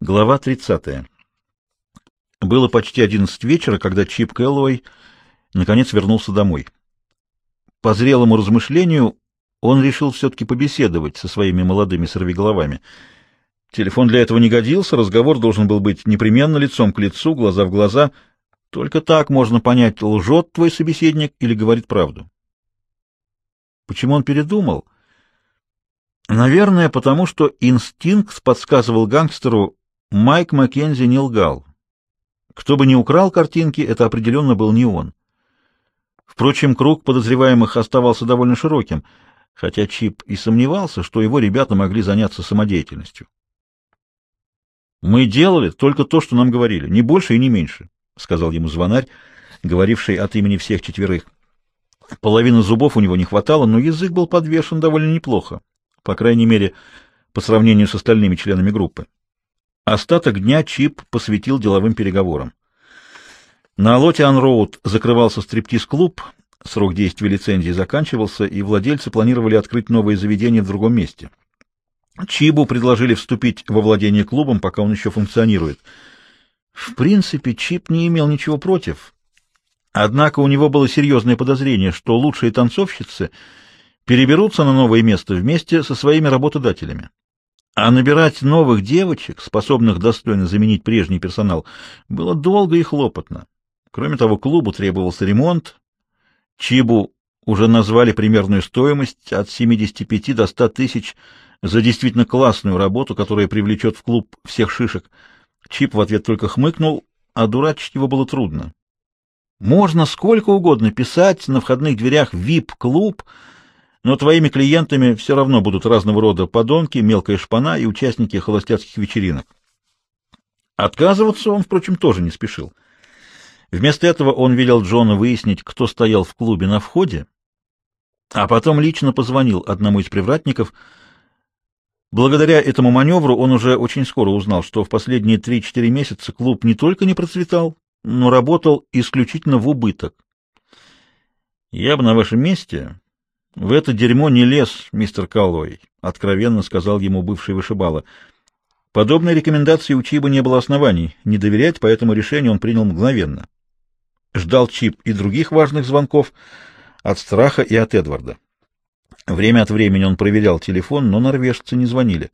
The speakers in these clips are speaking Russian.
Глава 30. Было почти одиннадцать вечера, когда Чип Кэллоуэй наконец вернулся домой. По зрелому размышлению он решил все-таки побеседовать со своими молодыми сорвиголовами. Телефон для этого не годился, разговор должен был быть непременно лицом к лицу, глаза в глаза. Только так можно понять, лжет твой собеседник или говорит правду. Почему он передумал? Наверное, потому что инстинкт подсказывал гангстеру, Майк Маккензи не лгал. Кто бы ни украл картинки, это определенно был не он. Впрочем, круг подозреваемых оставался довольно широким, хотя Чип и сомневался, что его ребята могли заняться самодеятельностью. «Мы делали только то, что нам говорили, не больше и не меньше», — сказал ему звонарь, говоривший от имени всех четверых. Половины зубов у него не хватало, но язык был подвешен довольно неплохо, по крайней мере, по сравнению с остальными членами группы. Остаток дня Чип посвятил деловым переговорам. На Лотиан-Роуд закрывался стриптиз-клуб, срок действия лицензии заканчивался, и владельцы планировали открыть новое заведение в другом месте. Чибу предложили вступить во владение клубом, пока он еще функционирует. В принципе, Чип не имел ничего против. Однако у него было серьезное подозрение, что лучшие танцовщицы переберутся на новое место вместе со своими работодателями. А набирать новых девочек, способных достойно заменить прежний персонал, было долго и хлопотно. Кроме того, клубу требовался ремонт. Чибу уже назвали примерную стоимость от 75 до 100 тысяч за действительно классную работу, которая привлечет в клуб всех шишек. Чип в ответ только хмыкнул, а дурачить его было трудно. Можно сколько угодно писать на входных дверях «ВИП-клуб», но твоими клиентами все равно будут разного рода подонки, мелкая шпана и участники холостяцких вечеринок. Отказываться он, впрочем, тоже не спешил. Вместо этого он велел Джона выяснить, кто стоял в клубе на входе, а потом лично позвонил одному из привратников. Благодаря этому маневру он уже очень скоро узнал, что в последние 3-4 месяца клуб не только не процветал, но работал исключительно в убыток. «Я бы на вашем месте в это дерьмо не лез, мистер Каллой, откровенно сказал ему бывший вышибала. Подобной рекомендации у Чиба не было оснований не доверять, поэтому решение он принял мгновенно. Ждал Чип и других важных звонков от страха и от Эдварда. Время от времени он проверял телефон, но норвежцы не звонили.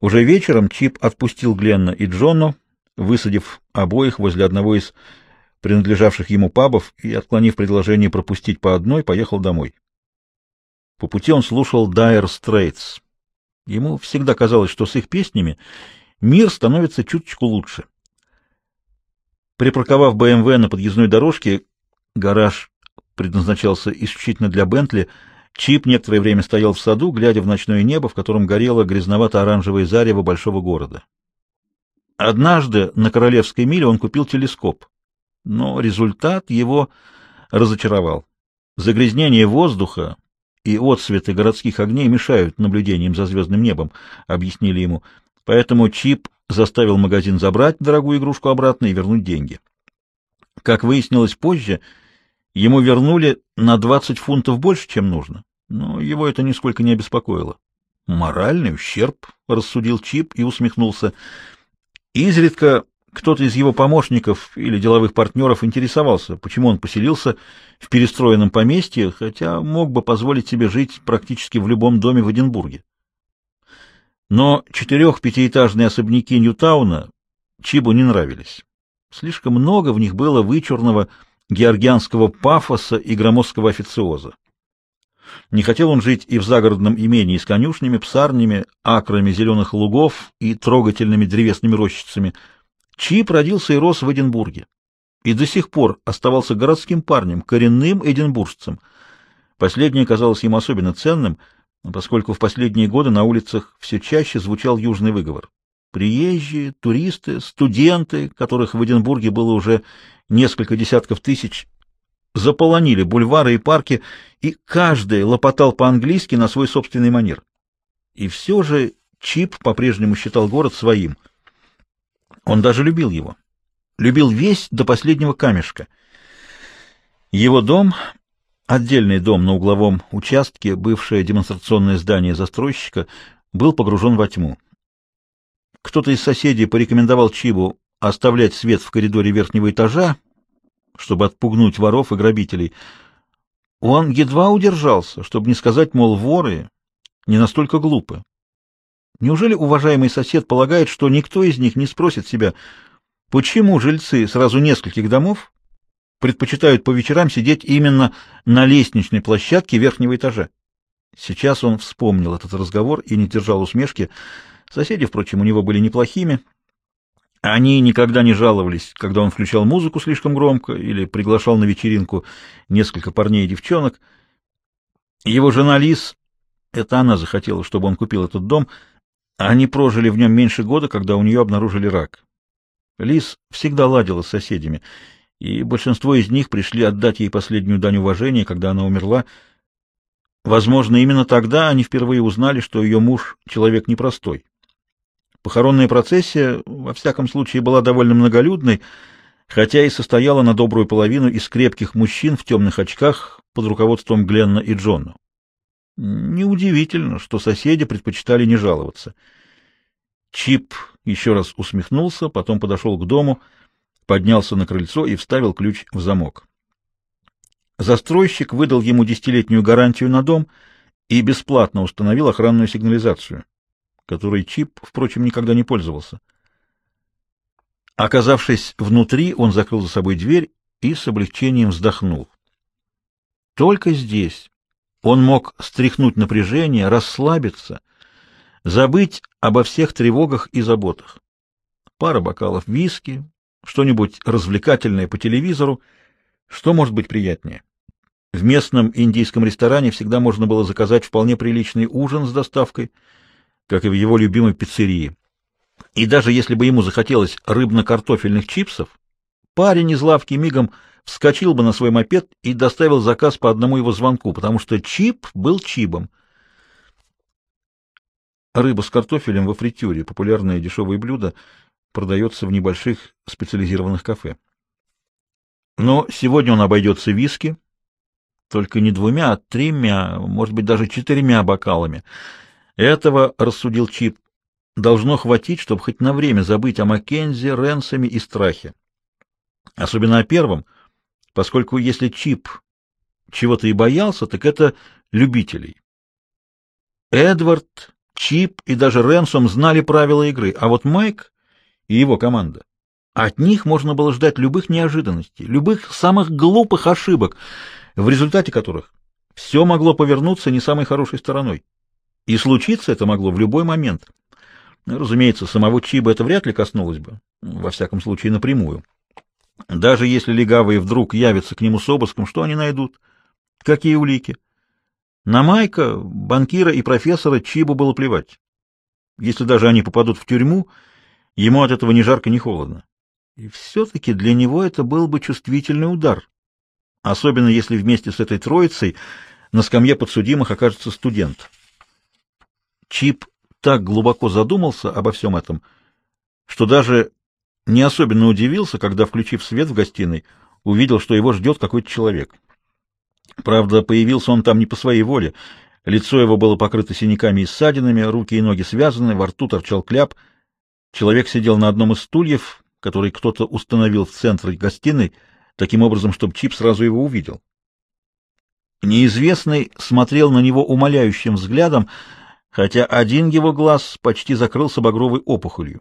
Уже вечером Чип отпустил Гленна и Джонну, высадив обоих возле одного из принадлежавших ему пабов, и, отклонив предложение пропустить по одной, поехал домой. По пути он слушал Dire Straits. Ему всегда казалось, что с их песнями мир становится чуточку лучше. Припарковав БМВ на подъездной дорожке, гараж предназначался исключительно для Бентли, Чип некоторое время стоял в саду, глядя в ночное небо, в котором горело грязновато-оранжевое зарево большого города. Однажды на Королевской миле он купил телескоп но результат его разочаровал. Загрязнение воздуха и отсветы городских огней мешают наблюдениям за звездным небом, объяснили ему. Поэтому Чип заставил магазин забрать дорогую игрушку обратно и вернуть деньги. Как выяснилось позже, ему вернули на 20 фунтов больше, чем нужно, но его это нисколько не обеспокоило. Моральный ущерб, рассудил Чип и усмехнулся. Изредка кто-то из его помощников или деловых партнеров интересовался, почему он поселился в перестроенном поместье, хотя мог бы позволить себе жить практически в любом доме в Эдинбурге. Но четырех-пятиэтажные особняки Ньютауна Чибу не нравились. Слишком много в них было вычурного георгианского пафоса и громоздкого официоза. Не хотел он жить и в загородном имении с конюшнями, псарнями, акрами зеленых лугов и трогательными древесными рощицами – Чип родился и рос в Эдинбурге и до сих пор оставался городским парнем, коренным эдинбуржцем. Последнее казалось ему особенно ценным, поскольку в последние годы на улицах все чаще звучал южный выговор. Приезжие, туристы, студенты, которых в Эдинбурге было уже несколько десятков тысяч, заполонили бульвары и парки, и каждый лопотал по-английски на свой собственный манер. И все же Чип по-прежнему считал город своим — он даже любил его. Любил весь до последнего камешка. Его дом, отдельный дом на угловом участке, бывшее демонстрационное здание застройщика, был погружен во тьму. Кто-то из соседей порекомендовал Чибу оставлять свет в коридоре верхнего этажа, чтобы отпугнуть воров и грабителей, он едва удержался, чтобы не сказать, мол, воры не настолько глупы. Неужели уважаемый сосед полагает, что никто из них не спросит себя, почему жильцы сразу нескольких домов предпочитают по вечерам сидеть именно на лестничной площадке верхнего этажа? Сейчас он вспомнил этот разговор и не держал усмешки. Соседи, впрочем, у него были неплохими. Они никогда не жаловались, когда он включал музыку слишком громко или приглашал на вечеринку несколько парней и девчонок. Его жена Лиз, это она захотела, чтобы он купил этот дом, они прожили в нем меньше года, когда у нее обнаружили рак. Лиз всегда ладила с соседями, и большинство из них пришли отдать ей последнюю дань уважения, когда она умерла. Возможно, именно тогда они впервые узнали, что ее муж — человек непростой. Похоронная процессия, во всяком случае, была довольно многолюдной, хотя и состояла на добрую половину из крепких мужчин в темных очках под руководством Гленна и Джона. Неудивительно, что соседи предпочитали не жаловаться. Чип еще раз усмехнулся, потом подошел к дому, поднялся на крыльцо и вставил ключ в замок. Застройщик выдал ему десятилетнюю гарантию на дом и бесплатно установил охранную сигнализацию которой Чип, впрочем, никогда не пользовался. Оказавшись внутри, он закрыл за собой дверь и с облегчением вздохнул. Только здесь он мог стряхнуть напряжение, расслабиться, забыть обо всех тревогах и заботах. Пара бокалов виски, что-нибудь развлекательное по телевизору, что может быть приятнее? В местном индийском ресторане всегда можно было заказать вполне приличный ужин с доставкой — как и в его любимой пиццерии. И даже если бы ему захотелось рыбно-картофельных чипсов, парень из лавки мигом вскочил бы на свой мопед и доставил заказ по одному его звонку, потому что чип был чибом. Рыба с картофелем во фритюре, популярное дешевое блюдо, продается в небольших специализированных кафе. Но сегодня он обойдется виски, только не двумя, а тремя, может быть, даже четырьмя бокалами — этого, рассудил Чип, должно хватить, чтобы хоть на время забыть о Маккензи, Ренсами и страхе. Особенно о первом, поскольку если Чип чего-то и боялся, так это любителей. Эдвард, Чип и даже Ренсом знали правила игры, а вот Майк и его команда. От них можно было ждать любых неожиданностей, любых самых глупых ошибок, в результате которых все могло повернуться не самой хорошей стороной. И случиться это могло в любой момент. Разумеется, самого Чиба это вряд ли коснулось бы, во всяком случае напрямую. Даже если легавые вдруг явятся к нему с обыском, что они найдут? Какие улики? На Майка, банкира и профессора Чибу было плевать. Если даже они попадут в тюрьму, ему от этого ни жарко, ни холодно. И все-таки для него это был бы чувствительный удар. Особенно если вместе с этой троицей на скамье подсудимых окажется студент. Чип так глубоко задумался обо всем этом, что даже не особенно удивился, когда, включив свет в гостиной, увидел, что его ждет какой-то человек. Правда, появился он там не по своей воле. Лицо его было покрыто синяками и ссадинами, руки и ноги связаны, во рту торчал кляп. Человек сидел на одном из стульев, который кто-то установил в центре гостиной, таким образом, чтобы Чип сразу его увидел. Неизвестный смотрел на него умоляющим взглядом, хотя один его глаз почти закрылся багровой опухолью.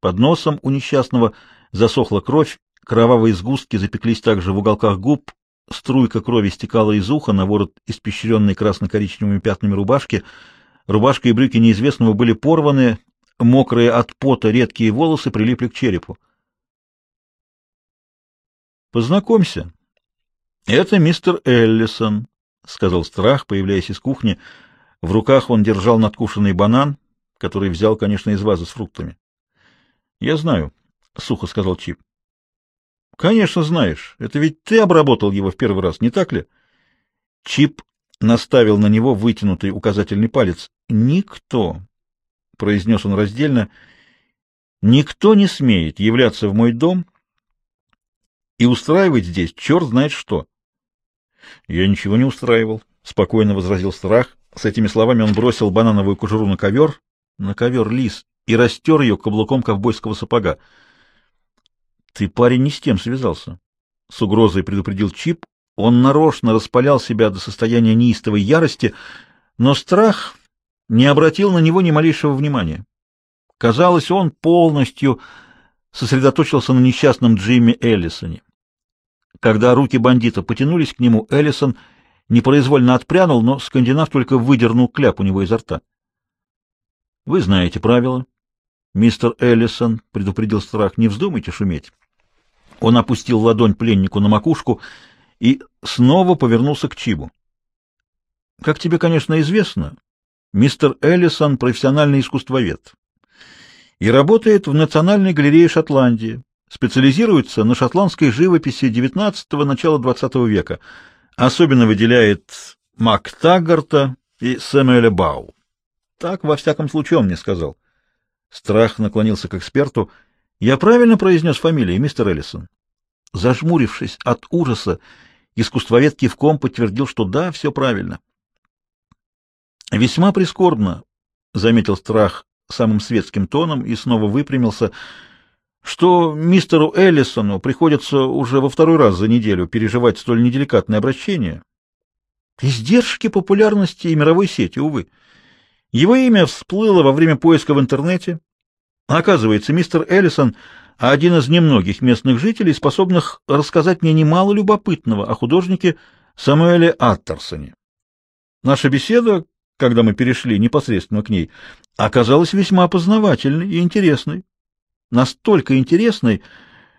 Под носом у несчастного засохла кровь, кровавые сгустки запеклись также в уголках губ, струйка крови стекала из уха на ворот испещренной красно-коричневыми пятнами рубашки. Рубашка и брюки неизвестного были порваны, мокрые от пота редкие волосы прилипли к черепу. «Познакомься. Это мистер Эллисон», — сказал Страх, появляясь из кухни, — в руках он держал надкушенный банан, который взял, конечно, из вазы с фруктами. — Я знаю, — сухо сказал Чип. — Конечно, знаешь. Это ведь ты обработал его в первый раз, не так ли? Чип наставил на него вытянутый указательный палец. — Никто, — произнес он раздельно, — никто не смеет являться в мой дом и устраивать здесь черт знает что. — Я ничего не устраивал, — спокойно возразил страх. С этими словами он бросил банановую кожуру на ковер, на ковер лис, и растер ее каблуком ковбойского сапога. «Ты, парень, не с тем связался», — с угрозой предупредил Чип. Он нарочно распалял себя до состояния неистовой ярости, но страх не обратил на него ни малейшего внимания. Казалось, он полностью сосредоточился на несчастном Джимми Эллисоне. Когда руки бандита потянулись к нему, Эллисон непроизвольно отпрянул, но скандинав только выдернул кляп у него изо рта. — Вы знаете правила. Мистер Эллисон предупредил страх, не вздумайте шуметь. Он опустил ладонь пленнику на макушку и снова повернулся к Чибу. — Как тебе, конечно, известно, мистер Эллисон — профессиональный искусствовед и работает в Национальной галерее Шотландии, специализируется на шотландской живописи XIX – начала XX века. Особенно выделяет Мактагарта и Сэмюэля Бау. Так, во всяком случае, он мне сказал. Страх наклонился к эксперту. Я правильно произнес фамилию, мистер Эллисон? Зажмурившись от ужаса, искусствовед кивком подтвердил, что да, все правильно. Весьма прискорбно, — заметил страх самым светским тоном и снова выпрямился, — что мистеру Эллисону приходится уже во второй раз за неделю переживать столь неделикатное обращение. Издержки популярности и мировой сети, увы. Его имя всплыло во время поиска в интернете. Оказывается, мистер Эллисон — один из немногих местных жителей, способных рассказать мне немало любопытного о художнике Самуэле Аттерсоне. Наша беседа, когда мы перешли непосредственно к ней, оказалась весьма познавательной и интересной настолько интересной,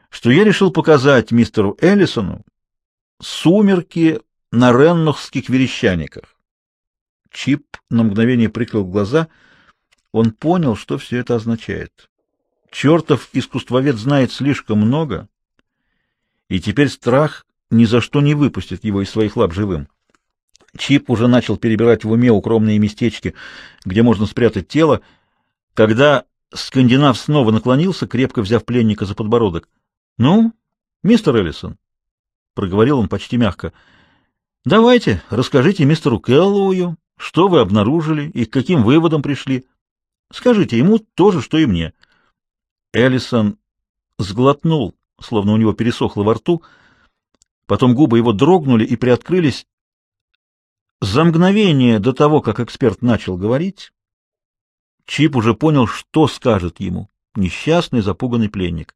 что я решил показать мистеру Эллисону сумерки на реннохских верещаниках. Чип на мгновение прикрыл глаза. Он понял, что все это означает. Чертов искусствовед знает слишком много, и теперь страх ни за что не выпустит его из своих лап живым. Чип уже начал перебирать в уме укромные местечки, где можно спрятать тело, когда Скандинав снова наклонился, крепко взяв пленника за подбородок. — Ну, мистер Эллисон, — проговорил он почти мягко, — давайте, расскажите мистеру Кэллоую, что вы обнаружили и к каким выводам пришли. Скажите ему то же, что и мне. Эллисон сглотнул, словно у него пересохло во рту, потом губы его дрогнули и приоткрылись. За мгновение до того, как эксперт начал говорить, Чип уже понял, что скажет ему несчастный запуганный пленник.